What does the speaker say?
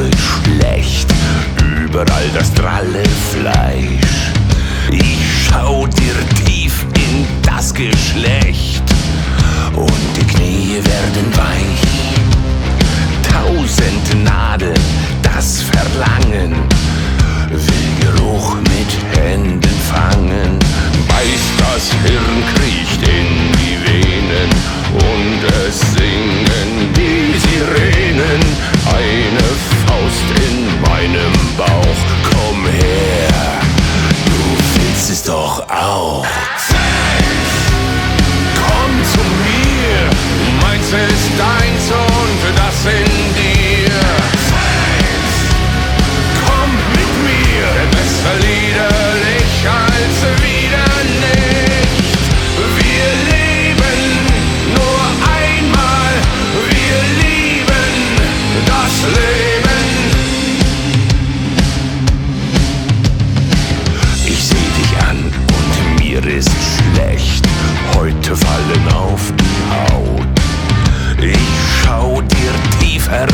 Leute schlecht, überall das dralle Fleisch. Ich schau dir tief in das Geschlecht und die Knie werden weich. Tausend Nadeln, das Verlangen will Geruch mit Händen fangen. beißt das Hirn ist deins und das in dir. Komm mit mir, denn besser liederlich als wieder nicht. Wir leben nur einmal, wir lieben das Leben. Ich seh dich an und mir ist schlecht. Heute fallen auf die Haut. Ich schau dir tiefer